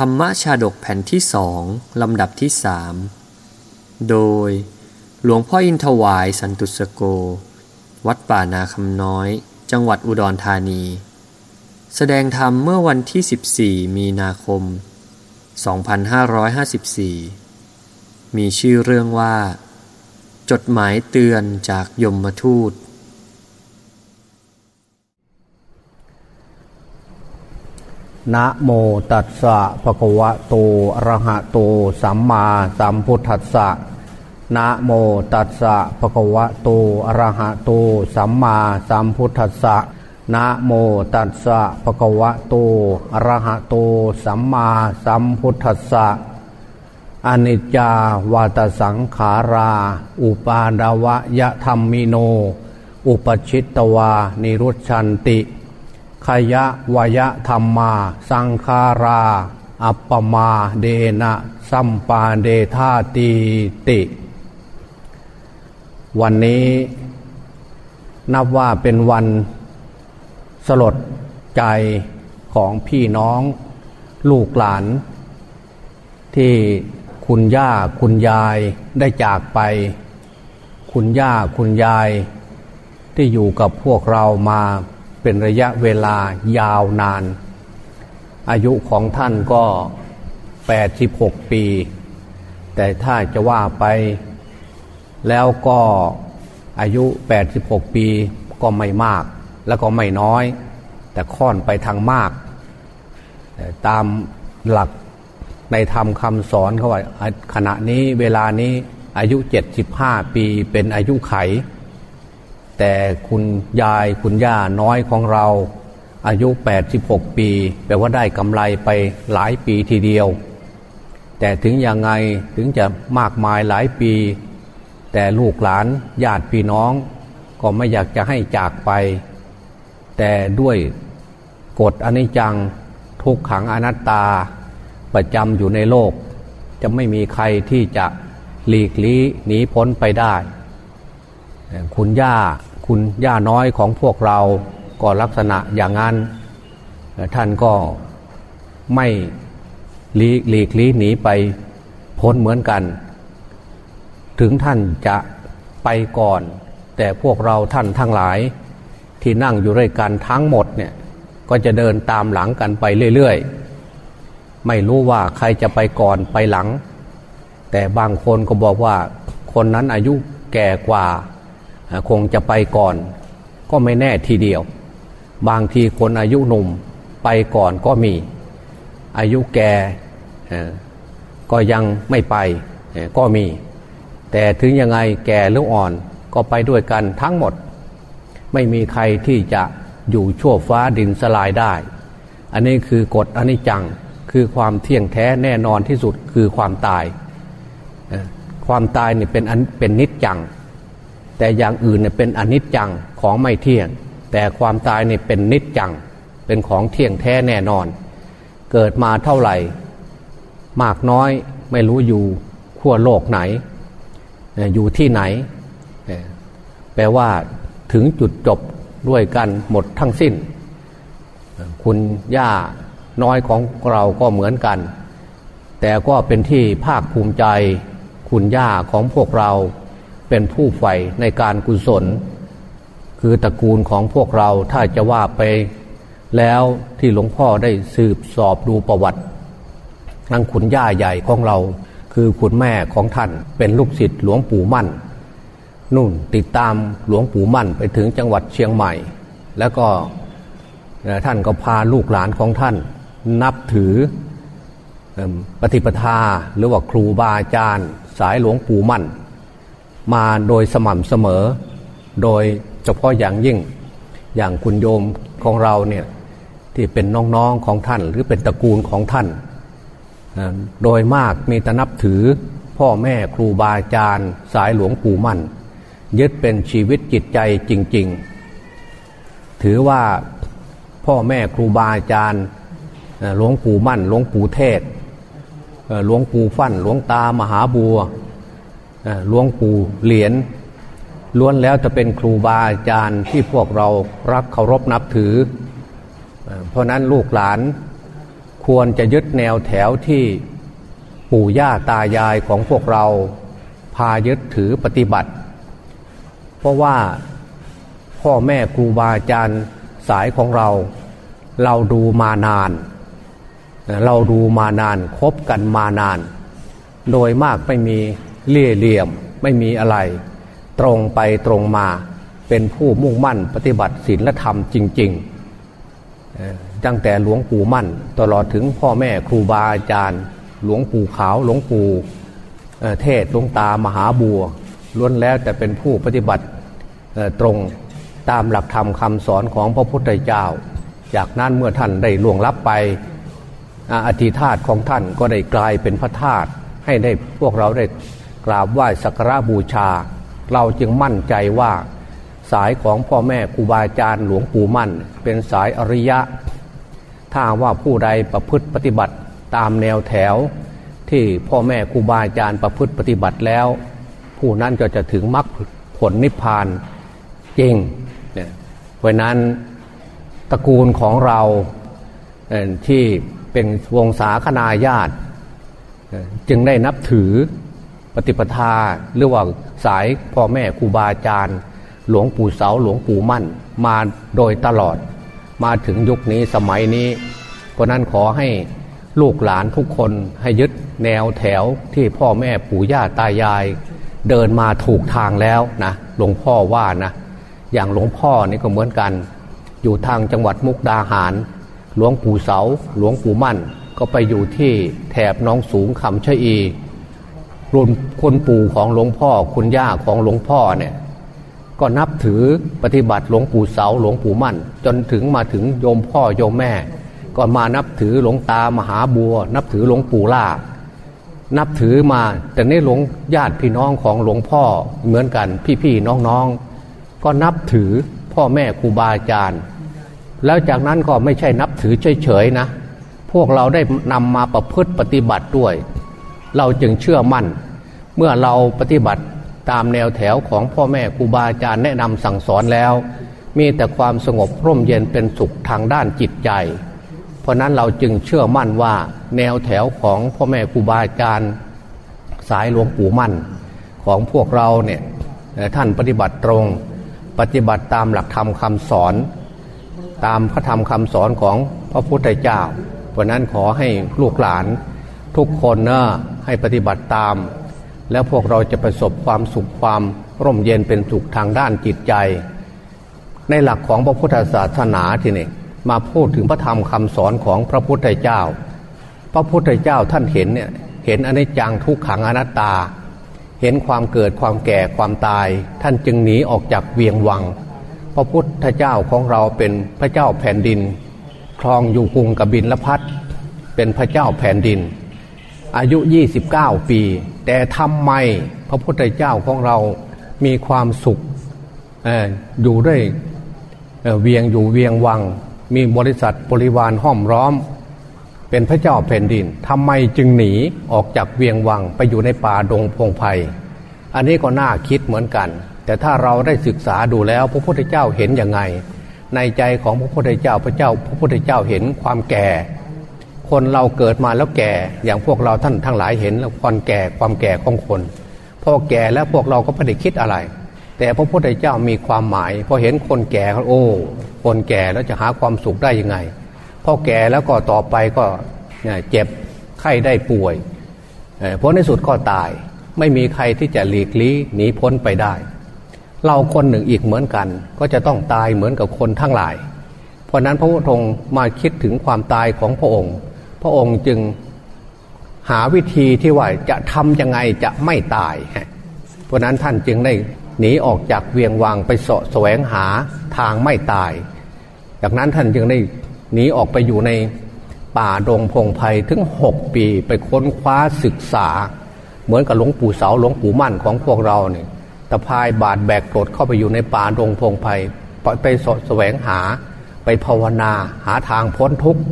ธรรมชาดกแผ่นที่สองลำดับที่สามโดยหลวงพ่ออินทวายสันตุสโก วัดป่านาคำน้อย จังหวัดอุดรธานี แสดงธรรมเมื่อวันที่ 14 มีนาคม 2554 มีชื่อเรื่องว่า จดหมายเตือนจากยมทูต นะโมตัสสะภะคะวะโตอะระหะโต สัมมาสัมพุทธัสสะนะโมตัสสะภะคะวะโตอะระหะโต สัมมาสัมพุทธัสสะนะโมตัสสะภะคะวะโตอะระหะโต สัมมาสัมพุทธัสสะอนิจจาวาตสังขารา อุปาดาวะยะธรรมมิโน อุปชิตตวา นิรุชันติ ขยะวยะธรรมา สังคารา อัปปมาเดนะสัมปาเดธาตีติ วันนี้นับว่าเป็นวันสลดใจของพี่น้องลูกหลาน ที่คุณย่าคุณยายได้จากไป คุณย่าคุณยายที่อยู่กับพวกเรามา เป็นระยะเวลายาวนาน อายุของท่านก็ 86 ปี แต่ถ้าจะว่าไป แล้วก็อายุ 86 ปีก็ไม่มาก แล้วก็ไม่น้อย แต่ค่อนไปทางมาก ตามหลักในธรรมคำสอนเขาว่าขณะนี้เวลานี้อายุ 75 ปีเป็นอายุไข แต่คุณยายคุณย่าน้อยของเรา อายุ 86 ปี แปลว่าได้กำไรไปหลายปีทีเดียว แต่ถึงยังไงถึงจะมากมายหลายปี แต่ลูกหลานญาติพี่น้อง ก็ไม่อยากจะให้จากไป แต่ด้วยกฎอนิจจังทุกขังอนัตตา ประจำอยู่ในโลก จะไม่มีใครที่จะหลีกลี้หนีพ้นไปได้ คุณย่าคุณย่าน้อยของพวกเราก็ลักษณะอย่างนั้น ท่านก็ไม่หลีหลีกลีหนีไปพ้นเหมือนกัน ถึงท่านจะไปก่อน แต่พวกเราท่านทั้งหลายที่นั่งอยู่ด้วยกันทั้งหมดเนี่ยก็จะเดินตามหลังกันไปเรื่อยๆ ไม่รู้ว่าใครจะไปก่อนไปหลัง แต่บางคนก็บอกว่าคนนั้นอายุแก่กว่า คงจะไปก่อน ก็ไม่แน่ทีเดียว บางทีคนอายุหนุ่มไปก่อนก็มี อายุแก่ก็ยังไม่ไปก็มี แต่ถึงยังไงแก่หรืออ่อนก็ไปด้วยกันทั้งหมด ไม่มีใครที่จะอยู่ชั่วฟ้าดินสลายได้ อันนี้คือกฎอนิจจังคือความเที่ยงแท้แน่นอนที่สุดคือความตาย ความตายเนี่ยเป็นเป็นนิจจัง แต่อย่างอื่นเนี่ยเป็นอนิจจังของไม่เที่ยง แต่ความตายเนี่ยเป็นนิจจัง เป็นของเที่ยงแท้แน่นอน เกิดมาเท่าไหร่ มากน้อยไม่รู้อยู่ขั้วโลกไหน อยู่ที่ไหน แปลว่าถึงจุดจบด้วยกันหมดทั้งสิ้น คุณย่าน้อยของเราก็เหมือนกัน แต่ก็เป็นที่ภาคภูมิใจ คุณย่าของพวกเรา เป็นผู้ใฝ่ในการกุศล คือตระกูลของพวกเราถ้าจะว่าไปแล้วที่หลวงพ่อได้สืบสอบดูประวัตินั่งคุณย่าใหญ่ของเรา คือคุณแม่ของท่านเป็นลูกศิษย์หลวงปู่มั่นนู่นติดตามหลวงปู่มั่นไปถึงจังหวัดเชียงใหม่ แล้วก็ท่านก็พาลูกหลานของท่าน นับถือปฏิปทาหรือว่าครูบาอาจารย์ สายหลวงปู่มั่น มาโดยสม่ำเสมอ โดยเฉพาะอย่างยิ่ง อย่างคุณโยมของเราเนี่ยที่เป็นน้องๆของท่าน หรือเป็นตระกูลของท่าน โดยมากมีแต่นับถือพ่อแม่ครูบาอาจารย์ สายหลวงปู่มั่น ยึดเป็นชีวิตจิตใจจริง ๆ ถือว่าพ่อแม่ครูบาอาจารย์หลวงปู่มั่น หลวงปู่เทศหลวงปู่ฟั่น หลวงตามหาบัว หลวงปู่เหรียญล้วนแล้วจะเป็นครูบาอาจารย์ที่พวกเรารักเคารพนับถือ เพราะนั้นลูกหลานคควรจะยึดแนวแถวที่ปู่ย่าตายายของพวกเราพายึดถือปฏิบัติ เพราะว่าพ่อแม่ครูบาอาจารย์สายของเรา เราดูมานาน เราดูมานานคบกันมานาน โดยมากไม่มี เลี่ยเหลี่ยมไม่มีอะไร ตรงไปตรงมาเป็นผู้มุ่งมั่นปฏิบัติศีลธรรมจริงๆตั้งแต่หลวงปู่มั่น ตลอดถึงพ่อแม่ครูบาอาจารย์ หลวงปู่ขาวหลวงปู่เทศหลวงตามหาบัวล้วนแล้วแต่เป็นผู้ปฏิบัติตรงตามหลักธรรมคำสอนของพระพุทธเจ้า จากนั้นเมื่อท่านได้ล่วงลับไปอธิธาตของท่านก็ได้กลายเป็นพระธาตุให้ได้พวกเราได้ กราบไหว้สักการะบูชา เราจึงมั่นใจว่า สายของพ่อแม่ครูบาอาจารย์หลวงปู่มั่น เป็นสายอริยะ ถ้าว่าผู้ใดประพฤติปฏิบัติตามแนวแถว ที่พ่อแม่ครูบาอาจารย์ประพฤติปฏิบัติแล้ว ผู้นั้นก็จะถึงมรรคผลนิพพานจริงเนี่ยเพราะนั้นตระกูลของเราที่เป็นวงศาคณาญาติ จึงได้นับถือ ปฏิปทาหรือว่าสายพ่อแม่ครูบาอาจารย์ หลวงปู่เสาหลวงปู่มั่น มาโดยตลอด มาถึงยุคนี้สมัยนี้ เพราะนั้นขอให้ลูกหลานทุกคนให้ยึดแนวแถวที่พ่อแม่ปู่ย่าตายาย เดินมาถูกทางแล้วนะหลวงพ่อว่านะ อย่างหลวงพ่อนี่ก็เหมือนกัน อยู่ทางจังหวัดมุกดาหาร หลวงปู่เสาหลวงปู่มั่น ก็ไปอยู่ที่แถบน้องสูงคำชะอี รุ่นคนปู่ของหลวงพ่อคุณย่าของหลวงพ่อเนี่ยก็นับถือปฏิบัติหลวงปู่เสาหลวงปู่มั่น จนถึงมาถึงโยมพ่อโยมแม่ ก็มานับถือหลวงตามหาบัว นับถือหลวงปู่ล่า นับถือมาแต่ในหลวงญาติพี่น้องของหลวงพ่อเหมือนกันพี่ๆน้องๆ ก็นับถือพ่อแม่ครูบาอาจารย์ แล้วจากนั้นก็ไม่ใช่นับถือเฉยๆนะ พวกเราได้นำมาประพฤติปฏิบัติด้วย เราจึงเชื่อมั่น เมื่อเราปฏิบัติตามแนวแถวของพ่อแม่ครูบาอาจารย์แนะนำสั่งสอนแล้ว มีแต่ความสงบร่มเย็นเป็นสุขทางด้านจิตใจ เพราะนั้นเราจึงเชื่อมั่นว่าแนวแถวของพ่อแม่ครูบาอาจารย์สายหลวงปู่มั่น ของพวกเราเนี่ยท่านปฏิบัติตรง ปฏิบัติตามหลักธรรมคำสอน ตามพระธรรมคำสอนของพระพุทธเจ้า เพราะนั้นขอให้ลูกหลานทุกคนเนะ ให้ปฏิบัติตาม แล้วพวกเราจะประสบความสุขความร่มเย็นเป็นสุขทางด้านจิตใจ ในหลักของพระพุทธศาสนาทีนี้มาพูดถึงพระธรรมคำสอนของพระพุทธเจ้า พระพุทธเจ้าท่านเห็นเนี่ยเห็นอนิจจังทุกขังอนัตตา เห็นความเกิดความแก่ความตาย ท่านจึงหนีออกจากเวียงวัง พระพุทธเจ้าของเราเป็นพระเจ้าแผ่นดิน ครองอยู่กรุงกบินละพัดเป็นพระเจ้าแผ่นดิน อายุ 29 ปี แต่ทำไมพระพุทธเจ้าของเรามีความสุขออยู่ด้วยเเวียงอยู่เวียงวัง มีบริษัทบริวารห้อมร้อม เป็นพระเจ้าแผ่นดินทำไมจึงหนีออกจากเวียงวังไปอยู่ในป่าดงพงไพ่อันนี้ก็น่าคิดเหมือนกัน แต่ถ้าเราได้ศึกษาดูแล้ว พระพุทธเจ้าเห็นยังไง ในใจของพระพุทธเจ้าพระเจ้า พระพุทธเจ้าเห็นความแก่ คนเราเกิดมาแล้วแก่อย่างพวกเราท่านทั้งหลายเห็นแล้วความแก่ความแก่ของคนพอแก่แล้วพวกเราก็ไม่ได้คิดอะไร แต่พระพุทธเจ้ามีความหมายพอเห็นคนแก่โอ้คนแก่แล้วจะหาความสุขได้ยังไงพอแก่แล้วก็ต่อไปก็เจ็บไข้ได้ป่วยเพราะในสุดก็ตาย ไม่มีใครที่จะหลีกลี่หนีพ้นไปได้ เราคนหนึ่งอีกเหมือนกัน ก็จะต้องตายเหมือนกับคนทั้งหลาย เพราะนั้นพระพุทธองค์มาคิดถึงความตายของพระองค์ พระองค์จึงหาวิธีที่ว่าจะทำยังไงจะไม่ตาย เพราะนั้นท่านจึงได้หนีออกจากเวียงวังไปสะแสวงหาทางไม่ตาย จากนั้นท่านจึงได้หนีออกไปอยู่ในป่าดงพงไพ่ถึงหกปีไปค้นคว้าศึกษา เหมือนกับหลวงปู่เสาหลวงปู่มั่นของพวกเราเนี่ยตะพายบาดแบกกรดเข้าไปอยู่ในป่าดงพงไพ่ไปสะแสวงหาไปภาวนาหาทางพ้นทุกข์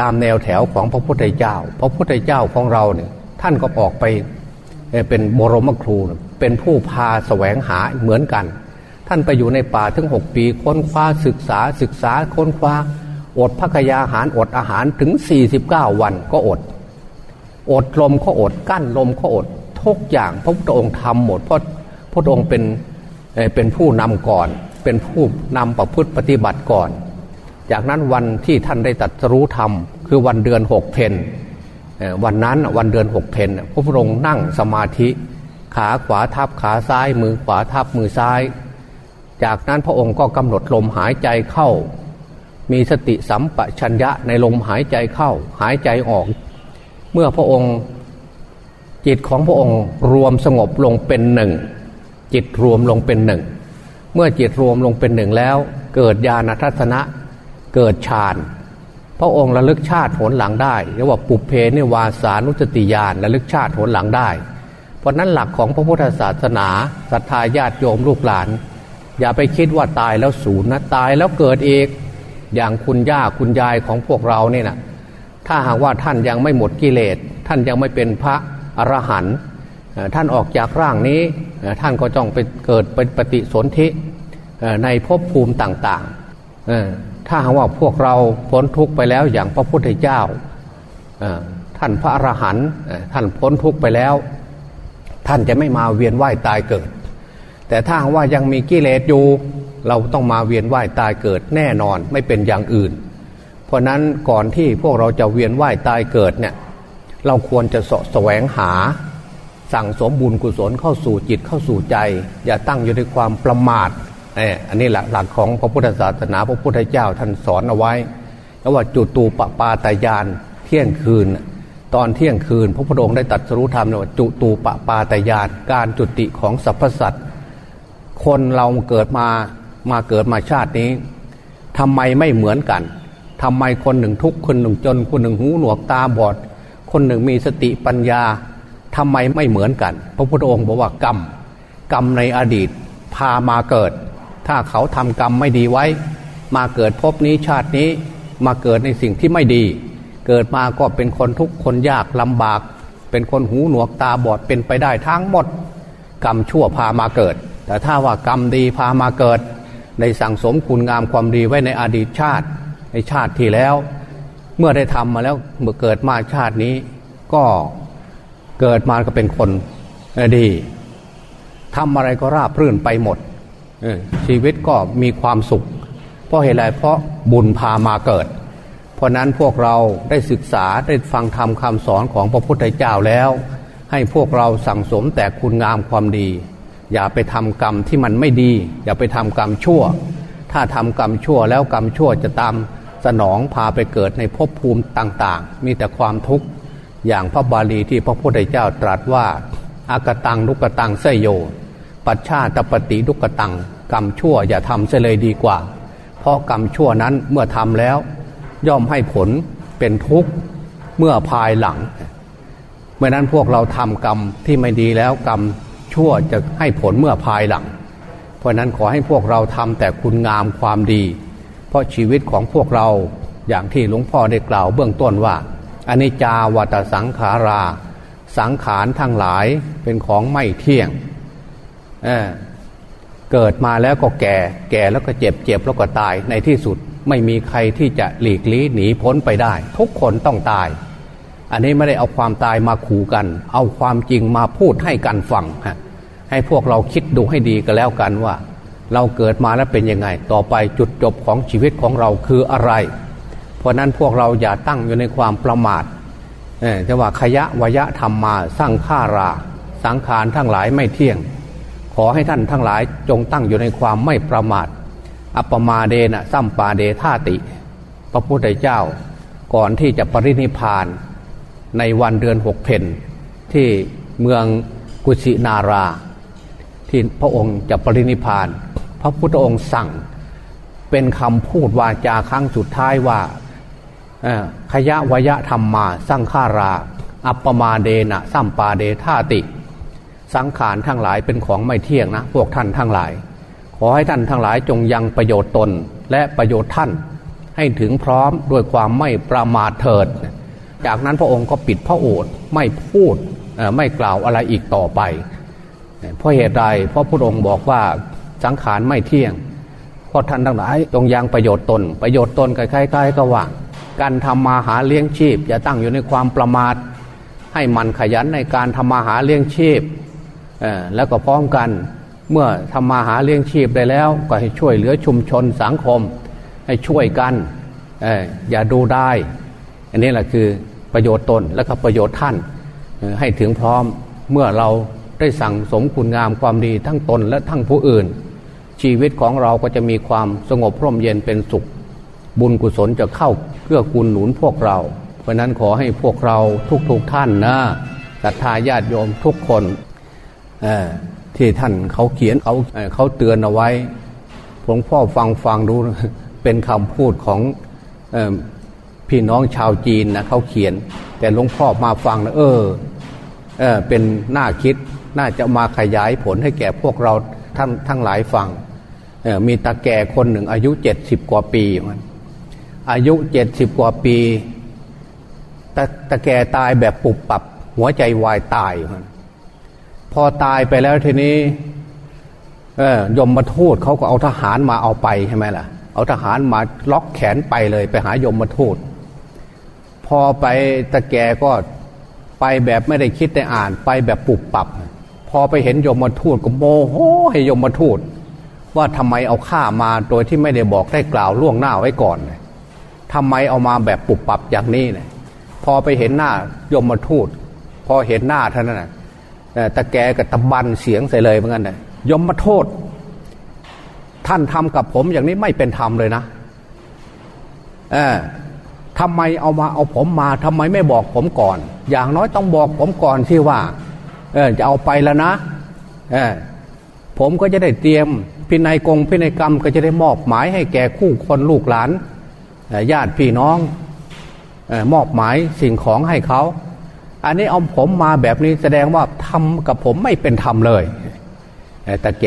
ตามแนวแถวของพระพุทธเจ้า พระพุทธเจ้าของเราเนี่ยท่านก็ออกไปเป็นบรมครูเป็นผู้พาแสวงหาเหมือนกัน ท่านไปอยู่ในป่าถึงหกปีค้นคว้าศึกษาศึกษาค้นคว้า อดพักยาหารอดอาหารถึง 49 วันก็อด อดลมก็อดกั้นลมก็อดทุกอย่างพระพุทธองค์ทำหมดเพราะพระองค์เป็นเป็นผู้นำก่อน เป็นผู้นำประพฤติปฏิบัติก่อน จากนั้นวันที่ท่านได้ตัดรู้ธรรมคือวันเดือนหกเพนวันนั้นวันเดือนหกเพนพระพุทธองค์นั่งสมาธิ ขาขวาทับขาซ้าย มือขวาทับมือซ้าย จากนั้นพระองค์ก็กำหนดลมหายใจเข้า มีสติสัมปชัญญะในลมหายใจเข้า หายใจออก เมื่อพระองค์จิตของพระองค์รวมสงบลงเป็นหนึ่งจิตรวมลงเป็นหนึ่งเมื่อจิตรวมลงเป็นหนึ่งแล้ว เกิดญาณทัศนะ เกิดฌานพระองค์ระลึกชาติผลหลังได้เรียกว่าปุเพนิวาสานุสติญาณระลึกชาติผลหลังได้ เพราะนั้นหลักของพระพุทธศาสนาศรัทธาญาติโยมลูกหลาน อย่าไปคิดว่าตายแล้วสูญนะตายแล้วเกิดเอกอย่างคุณย่าคุณยายของพวกเราเนี่ยนะถ้าหากว่าท่านยังไม่หมดกิเลสท่านยังไม่เป็นพระอรหันต์ท่านออกจากร่างนี้ท่านก็ต้องไปเกิดเป็นปฏิสนธิในภพภูมิต่างๆ ถ้าหากว่าพวกเราพ้นทุกข์ไปแล้วอย่างพระพุทธเจ้าท่านพระอรหันต์ท่านพ้นทุกข์ไปแล้ว ท่านจะไม่มาเวียนว่ายตายเกิด แต่ถ้าว่ายังมีกิเลสอยู่ เราต้องมาเวียนว่ายตายเกิดแน่นอนไม่เป็นอย่างอื่น เพราะนั้นก่อนที่พวกเราจะเวียนว่ายตายเกิดเนี่ยเราควรจะสะแสวงหา สั่งสมบุญกุศลเข้าสู่จิตเข้าสู่ใจ อย่าตั้งอยู่ในความประมาท อันนี้แหละหลักของพระพุทธศาสนาพระพุทธเจ้าท่านสอนเอาไว้แล้วว่าจุตูปปาตายานเที่ยงคืน ตอนเที่ยงคืน พระพุทธองค์ได้ตัดสรุธรรมว่าจุตูปปาตายานการจุติของสรรพสัตว์คนเราเกิดมามาเกิดมาชาตินี้ทำไมไม่เหมือนกันทำไมคนหนึ่งทุกข์คนหนึ่งจน คนหนึ่งหูหนวกตาบอด คนหนึ่งมีสติปัญญาทำไมไม่เหมือนกัน พระพุทธองค์บอกว่ากรรมกรรมในอดีตพามาเกิด ถ้าเขาทำกรรมไม่ดีไว้ มาเกิดพบนี้ชาตินี้มาเกิดในสิ่งที่ไม่ดี เกิดมาก็เป็นคนทุกข์คนยากลำบาก เป็นคนหูหนวกตาบอดเป็นไปได้ทั้งหมด กรรมชั่วพามาเกิด แต่ถ้าว่ากรรมดีพามาเกิด ในสั่งสมคุณงามความดีไว้ในอดีตชาติ ในชาติที่แล้ว เมื่อได้ทำมาแล้วเมื่อเกิดมาชาตินี้ ก็เกิดมาก็เป็นคนดีทำอะไรก็ราบรื่นไปหมด ชีวิตก็มีความสุข เพราะเหตุไรเพราะบุญพามาเกิด เพราะนั้นพวกเราได้ศึกษาได้ฟังธรรมคำสอนของพระพุทธเจ้าแล้ว ให้พวกเราสั่งสมแต่คุณงามความดี อย่าไปทำกรรมที่มันไม่ดี อย่าไปทำกรรมชั่ว ถ้าทำกรรมชั่วแล้วกรรมชั่วจะตามสนองพาไปเกิดในภพภูมิต่างๆ มีแต่ความทุกข์อย่างพระบาลีที่พระพุทธเจ้าตรัสว่าอากตังลุกตังเสยโย ปัจฉาตปฏิลุกตัง กรรมชั่วอย่าทำเสเลยดีกว่า เพราะกรรมชั่วนั้นเมื่อทำแล้ว ย่อมให้ผลเป็นทุกข์เมื่อภายหลัง เมื่อนั้นพวกเราทำกรรมที่ไม่ดีแล้วกรรมชั่วจะให้ผลเมื่อภายหลัง เพราะนั้นขอให้พวกเราทำแต่คุณงามความดี เพราะชีวิตของพวกเราอย่างที่หลวงพ่อได้กล่าวเบื้องต้นว่าอนิจจาวัตสังขารา สังขารทั้งหลายเป็นของไม่เที่ยง เกิดมาแล้วก็แก่ แก่แล้วก็เจ็บเจ็บแล้วก็ตายในที่สุดไม่มีใครที่จะหลีกลี่หนีพ้นไปได้ ทุกคนต้องตาย อันนี้ไม่ได้เอาความตายมาขู่กัน เอาความจริงมาพูดให้กันฟังฮะให้พวกเราคิดดูให้ดีกันแล้วกันว่า เราเกิดมาแล้วเป็นยังไง ต่อไปจุดจบของชีวิตของเราคืออะไร เพราะนั้นพวกเราอย่าตั้งอยู่ในความประมาทจะว่าขยะวยะธรรมมาสร้างฆารา สังขารทั้งหลายไม่เที่ยง ขอให้ท่านทั้งหลายจงตั้งอยู่ในความไม่ประมาท อัปมาเดนะซัมปาเดธาติ พระพุทธเจ้าก่อนที่จะปรินิพานในวันเดือนหกเพนที่เมืองกุชินารา ที่พระองค์จะปรินิพาน พระพุทธองค์สั่งเป็นคำพูดวาจาครั้งสุดท้ายว่าขยะวยะธรรมมาสร้างฆารา อัปปมาเดนะสัมปาเดธาติ สังขารทั้งหลายเป็นของไม่เที่ยงนะ พวกท่านทั้งหลาย ขอให้ท่านทั้งหลายจงยังประโยชน์ตนและประโยชน์ท่าน ให้ถึงพร้อมด้วยความไม่ประมาทเถิด จากนั้นพระองค์ก็ปิดพระโอษฐ์ไม่พูดไม่กล่าวอะไรอีกต่อไป เพราะเหตุใดเพราะพระองค์บอกว่าสังขารไม่เที่ยงคราะท่านทั้งหลายจงยังประโยชน์ตน ประโยชน์ตนใกล้ๆก็ว่าการทำมาหาเลี้ยงชีพอย่าตั้งอยู่ในความประมาท ให้มันขยันในการทำมาหาเลี้ยงชีพ แล้วก็พร้อมกันเมื่อทำมาหาเลี้ยงชีพได้แล้ว ก็ให้ช่วยเหลือชุมชนสังคม ให้ช่วยกันอย่าดูได้ อันนี้แหละคือประโยชน์ตนและก็ประโยชน์ท่านให้ถึงพร้อมเมื่อเราได้สั่งสมคุณงามความดีทั้งตนและทั้งผู้อื่น ชีวิตของเราก็จะมีความสงบร่มเย็นเป็นสุข บุญกุศลจะเข้าเพื่อกุลหนุนพวกเรา เพราะนั้นขอให้พวกเราทุกๆทท่านนะศรัทธาญาติโยมทุกคน ที่ท่านเขาเขียนเขาเขาเตือนเอาไว้หลวงพ่อฟังฟังดูเป็นคำพูดของพี่น้องชาวจีนนะเขาเขียน แต่หลวงพ่อมาฟังนะเออเออเป็นน่าคิดน่าจะมาขยายผลให้แก่พวกเราทั้งทั้งหลายฟังมีตาแก่คนหนึ่งอายุเจ็ดสิบกว่าปีมันอายุเจ็ดสิบกว่าปีตาตาแก่ตายแบบปุบปับ หัวใจวายตายมัน พอตายไปแล้วทีนี้เออยมมาทูตเขาก็เอาทหารมาเอาไปใช่ไหมล่ะ เอาทหารมาล็อกแขนไปเลยไปหายมมาทูตพอไปตะแกก็ไปแบบไม่ได้คิดได้อ่านไปแบบปุบปับ พอไปเห็นยมมาทูตก็โมโหให้ยมมาทูตว่าทำไมเอาข้ามาโดยที่ไม่ได้บอกได้กล่าวล่วงหน้าไว้ก่อนทำไมเอามาแบบปุบปับอย่างนี้เนี่ยพอไปเห็นหน้ายมมาทูตพอเห็นหน้าท่านนั้น ตะแกกับตะบันเสียงใส่เลยเหมือนกันเลยยมมาโทษ ท่านทำกับผมอย่างนี้ไม่เป็นธรรมเลยนะเออทำไมเอามาเอาผมมาทำไมไม่บอกผมก่อน อย่างน้อยต้องบอกผมก่อนที่ว่า เออจะเอาไปแล้วนะเออผมก็จะได้เตรียมพินัยกงพินัยกรรมก็จะได้มอบหมายให้แก่คู่คนลูกหลานญาติพี่น้องมอบหมายสิ่งของให้เขา อันนี้เอาผมมาแบบนี้แสดงว่าทำกับผมไม่เป็นธรรมเลยแต่แก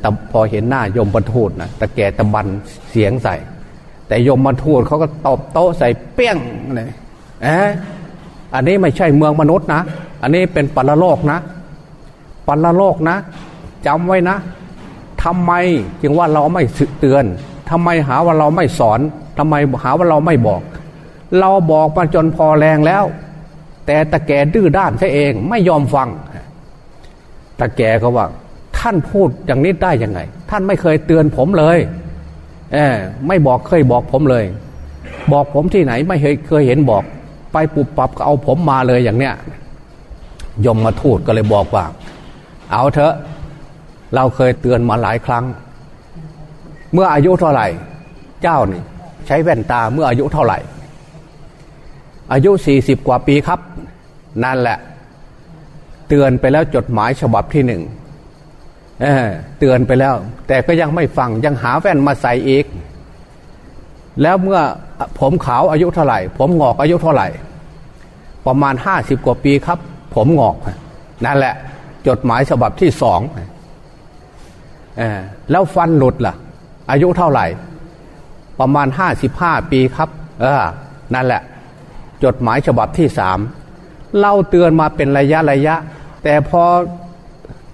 แต่พอเห็นหน้ายมบรรทุดนะแต่แกตะบันเสียงใส่ แต่ยมบรรทุดเขาก็ตบโต๊ะใส่เปี้ยงเลยเอออันนี้ไม่ใช่เมืองมนุษย์นะ อันนี้เป็นปัลโลกนะ ปัลโลกนะจำไว้นะทำไมจึงว่าเราไม่เตือนทำไมหาว่าเราไม่สอนทำไมหาว่าเราไม่บอก เราบอกมาจนพอแรงแล้ว แต่ตะแกดื้อด้านใช่เองไม่ยอมฟังตะแกก็ว่า ท่านพูดอย่างนี้ได้ยังไง ท่านไม่เคยเตือนผมเลยเออไม่บอกเคยบอกผมเลย บอกผมที่ไหนไม่เคยเคยเห็นบอก ไปปุบปับก็เอาผมมาเลยอย่างเนี้ยยมมาทูดก็เลยบอกว่า เอาเถอะเราเคยเตือนมาหลายครั้ง เมื่ออายุเท่าไหร่ เจ้านี่ใช้แว่นตาเมื่ออายุเท่าไหร่ อายุสี่สิบกว่าปีครับ นั่นแหละ เตือนไปแล้วจดหมายฉบับที่หนึ่งเเตือนไปแล้ว แต่ก็ยังไม่ฟังยังหาแว่นมาใส่อีก แล้วเมื่อผมขาวอายุเท่าไหร่ ผมงอกอายุเท่าไหร่ ประมาณห้าสิบกว่าปีครับ ผมงอก นั่นแหละ จดหมายฉบับที่สองแล้วฟันหลุดล่ะ อายุเท่าไหร่ ประมาณห้าสิบห้าปีครับ เออนั่นแหละ จดหมายฉบับที่สามเล่าเตือนมาเป็นระยะระยะ แต่พอ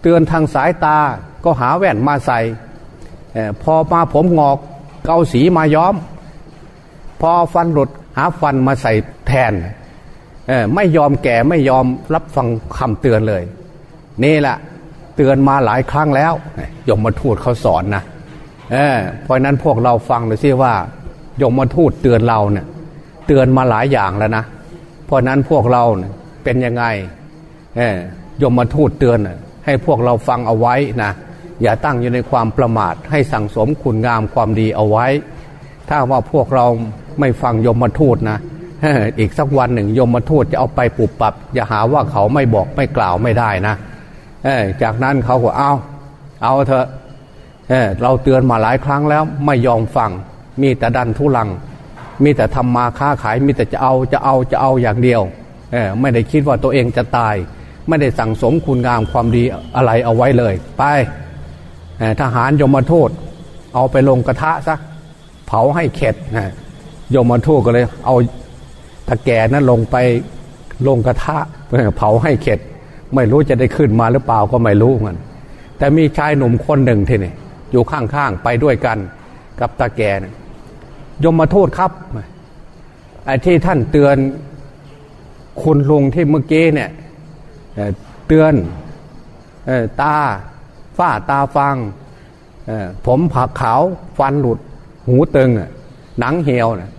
เตือนทางสายตาก็หาแว่นมาใส่ พอมาผมงอกเกาสีมาย้อม พอฟันหลุดหาฟันมาใส่แทน ไม่ยอมแก่ไม่ยอมรับฟังคำเตือนเลย นี่แหละเตือนมาหลายครั้งแล้วยมมาทูดเขาสอนนะเเพราะนั้นพวกเราฟังเลยสิว่ายมมาทูดเตือนเราเนี่ย เตือนมาหลายอย่างแล้วนะเพราะนั้นพวกเราเป็นยังไงยมมาทูตเตือน ให้พวกเราฟังเอาไว้นะอย่าตั้งอยู่ในความประมาท ให้สั่งสมคุณงามความดีเอาไว้ ถ้าว่าพวกเราไม่ฟังยมมาทูตนะอีกสักวันหนึ่งยมมาทูตจะเอาไปปุบปับ อย่าหาว่าเขาไม่บอกไม่กล่าวไม่ได้นะจากนั้นเขาก็เอาเอาเถอะเราเตือนมาหลายครั้งแล้วไม่ยอมฟังมีแต่ดันทุลัง มีแต่ทำมาค้าขายมีแต่จะเอาจะเอาจะเอาอย่างเดียวไม่ได้คิดว่าตัวเองจะตาย ไม่ได้สั่งสมคุณงามความดีอะไรเอาไว้เลย ไปทหารยมมาโทษเอาไปลงกระทะซะเผาให้เข็ดนะยมมาโทษก็เลย เอาตะแก่นั้นลงไปลงกระทะเผาให้เข็ด ไม่รู้จะได้ขึ้นมาหรือเปล่าก็ไม่รู้มันแต่มีชายหนุ่มคนหนึ่งที่นี่อยู่ข้างๆไปด้วยกัน กับตาแกนะ ยมมาโทษครับไอ้ที่ท่านเตือนคุณลุงที่เมื่อกี้เนี่ยเตือนตาฝ้าตาฟังผมผักขาวฟันหลุด หูตึงหนังเหี่ยวนะ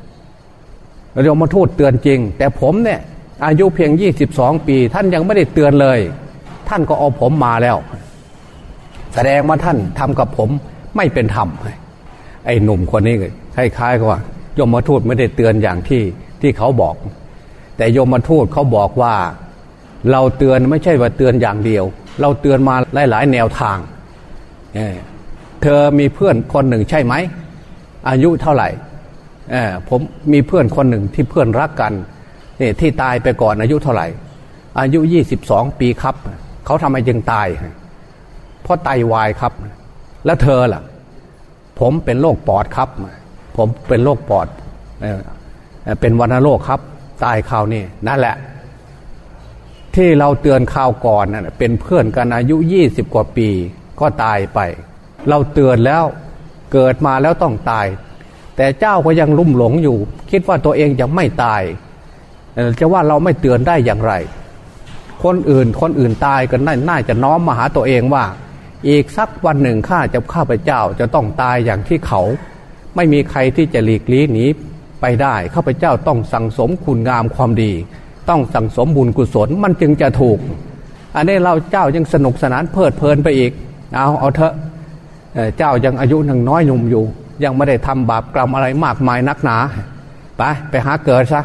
เรียกมาโทษเตือนจริง แต่ผมเนี่ย อายุเพียงยี่สิบสองปี ท่านยังไม่ได้เตือนเลย ท่านก็เอาผมมาแล้ว แสดงว่าท่านทำกับผมไม่เป็นธรรมไอ้หนุ่มคนนี้เลย คล้ายๆกับว่ายมมาทูตไม่ได้เตือนอย่างที่ที่เขาบอก แต่ยมมาทูตเขาบอกว่า เราเตือนไม่ใช่ว่าเตือนอย่างเดียว เราเตือนมาหลายๆ แนวทางเเธอมีเพื่อนคนหนึ่งใช่ไหม อายุเท่าไหร่ผมมีเพื่อนคนหนึ่งที่เพื่อนรักกันนี่ที่ตายไปก่อนอายุเท่าไหร่ อายุยี่สิบสองปีครับ เขาทำไมจึงตาย เพราะไตาวายครับ แล้วเธอล่ะ ผมเป็นโรคปอดครับ ผมเป็นโรคปอดเป็นวัณโรคครับ ตายคราวนี้นั่นแหละ ที่เราเตือนข่าวก่อนน่ะเป็นเพื่อนกันอายุยี่สิบกว่าปีก็ตายไป เราเตือนแล้วเกิดมาแล้วต้องตาย แต่เจ้าก็ยังลุ่มหลงอยู่ คิดว่าตัวเองยังไม่ตายจะว่าเราไม่เตือนได้อย่างไร คนอื่นคนอื่นตายกันน่าจะน้อมมาหาตัวเองว่า อีกสักวันหนึ่งข้าจะข้าพเจ้าจะต้องตายอย่างที่เขา ไม่มีใครที่จะหลีกลี่หนีไปได้ข้าพเจ้าต้องสั่งสมคุณงามความดี ต้องสั่งสมบุญกุศลมันจึงจะถูก อันนี้เราเจ้ายังสนุกสนานเพลิดเพลินไปอีก เอาเอาเถอะเจ้ายังอายุยังน้อยหนุ่มอยู่ ยังไม่ได้ทำบาปกรรมอะไรมากมายนักหนาไปไปหาเกิดซะ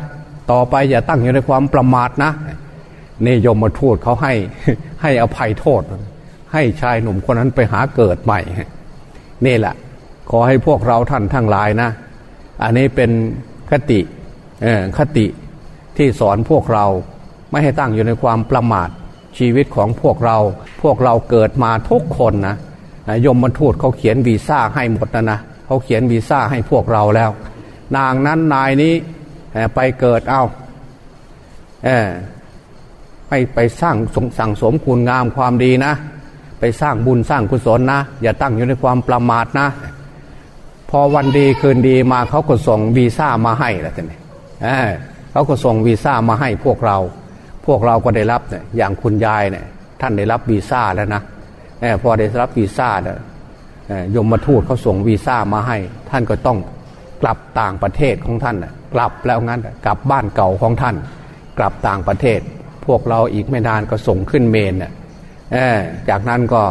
ต่อไปอย่าตั้งอยู่ในความประมาทนะนี่ยมมาทูตเขาให้ให้อภัยโทษ ให้ชายหนุ่มคนนั้นไปหาเกิดใหม่นี่แหละ ขอให้พวกเราท่านทั้งหลายนะ อันนี้เป็นคติคติที่สอนพวกเราไม่ให้ตั้งอยู่ในความประมาทชีวิตของพวกเรา พวกเราเกิดมาทุกคนนะยมมาทูตเขาเขียนวีซ่าให้หมดนะนะเขาเขียนวีซ่าให้พวกเราแล้ว นางนั้นนายนี้ไปเกิดเอาเออให้ไปสร้างสั่งสมคุณงามความดีนะ ไปสร้างบุญสร้างกุศลนะ อย่าตั้งอยู่ในความประมาทนะ อวันดีคืนดีมาเขาก็ส่งวีซ่ามาให้แล้วท่านเเขาก็ส่งวีซ่ามาให้พวกเรา พวกเราก็ได้รับเนี่ยอย่างคุณยายเนี่ยท่านได้รับวีซ่าแล้วนะพอได้รับวีซ่าเนี่ยยมมาทูตเขาส่งวีซ่ามาให้ ท่านก็ต้องกลับต่างประเทศของท่านกลับแล้วงั้นกลับบ้านเก่าของท่าน กลับต่างประเทศ พวกเราอีกไม่นานก็ส่งขึ้นเมนเนี่ยจากนั้นก็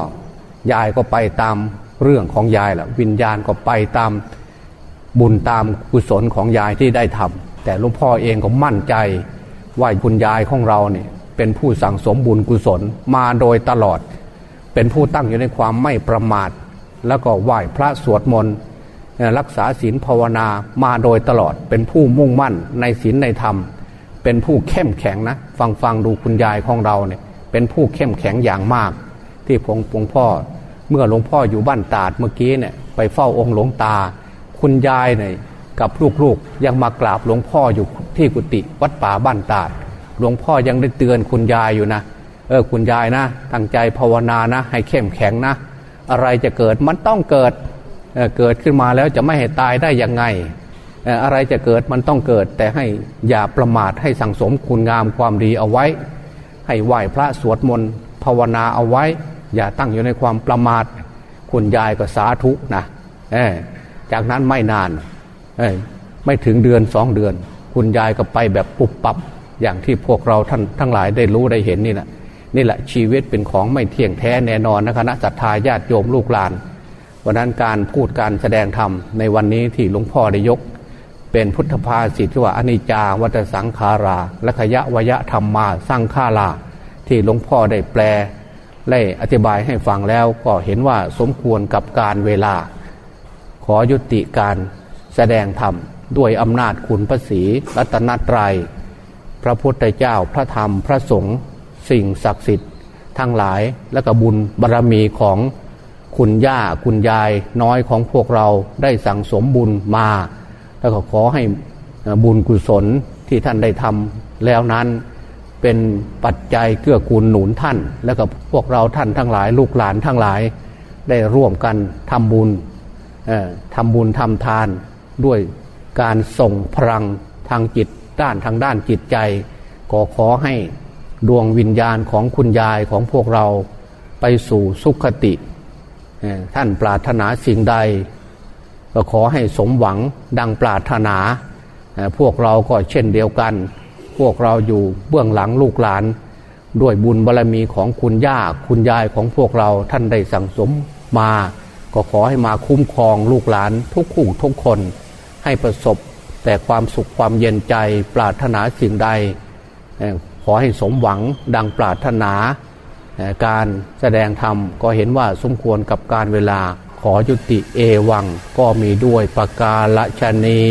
ยายก็ไปตาม เรื่องของยายแหละวิญญาณก็ไปตามบุญตามกุศลของยายที่ได้ทำแต่หลวงพ่อเองก็มั่นใจว่าคุณยายของเราเนี่ยเป็นผู้สั่งสมบุญกุศลมาโดยตลอด เป็นผู้ตั้งอยู่ในความไม่ประมาท แล้วก็ไหว้พระสวดมนต์รักษาศีลภาวนามาโดยตลอด เป็นผู้มุ่งมั่นในศีลในธรรม เป็นผู้เข้มแข็งนะ ฟังฟังดูคุณยายของเราเนี่ยเป็นผู้เข้มแข็งอย่างมาก ที่พงหลวงพ่อ เมื่อหลวงพ่ออยู่บ้านตาดเมื่อกี้เนี่ยไปเฝ้าองค์หลวงตา คุณยายเนี่ยกับลูกๆยังมากราบหลวงพ่ออยู่ที่กุฏิวัดป่าบ้านตาด หลวงพ่อยังได้เตือนคุณยายอยู่นะ เออคุณยายนะตั้งใจภาวนานะ ให้เข้มแข็งนะ อะไรจะเกิดมันต้องเกิดเกิดขึ้นมาแล้วจะไม่ให้ตายได้ยังไง อะไรจะเกิดมันต้องเกิด แต่ให้อย่าประมาทให้สั่งสมคุณงามความดีเอาไว้ ให้ไหว้พระสวดมนต์ภาวนาเอาไว้ อย่าตั้งอยู่ในความประมาท คุณยายก็สาธุนะจากนั้นไม่นานไม่ถึงเดือนสองเดือน คุณยายก็ไปแบบปุบปับอย่างที่พวกเราท่านทั้งหลายได้รู้ได้เห็นนี่แหละนี่แหละชีวิตเป็นของไม่เที่ยงแท้แน่นอนนะคณะศรัทธาญาติโยมลูกหลานวันนั้นการพูดการแสดงธรรมในวันนี้ที่หลวงพ่อได้ยก เป็นพุทธภาษิตที่ว่าอนิจจาวัตสังขารา และขยะวยะธรรมมาสร้างฆาลา ที่หลวงพ่อได้แปล ได้อธิบายให้ฟังแล้วก็เห็นว่าสมควรกับการเวลา ขอยุติการแสดงธรรมด้วยอำนาจคุณพระศีรัตนตรยัย พระพุทธเจ้าพระธรรมพระสงฆ์สิ่งศักดิ์สิทธิ์ทั้งหลายและกบุญบารรมีของคุณย่าคุณยายน้อยของพวกเราได้สั่งสมบุญมา แล้วก็ขอให้บุญกุศลที่ท่านได้ทำแล้วนั้น เป็นปัจจัยเกื้อกูลหนุนท่าน แล้วก็พวกเราท่านทั้งหลาย ลูกหลานทั้งหลายได้ร่วมกันทำบุญทำบุญทำทาน ด้วยการส่งพลังทางจิตด้านทางด้านจิตใจก็ขอให้ดวงวิญญาณของคุณยายของพวกเราไปสู่สุขติ ท่านปรารถนาสิ่งใด ก็ขอให้สมหวังดังปรารถนา พวกเราก็เช่นเดียวกัน พวกเราอยู่เบื้องหลังลูกหลาน ด้วยบุญบารรมีของคุณย่าคุณยายของพวกเราท่านได้สั่งสมมา ก็ขอให้มาคุ้มครองลูกหลานทุกคู่ทุกคน ให้ประสบแต่ความสุขความเย็นใจปรารถนาสิ่งใด ขอให้สมหวังดังปรารถนา การแสดงธรรมก็เห็นว่าสมควรกับการเวลาขอยุติเอวังก็มีด้วยประกาศชนี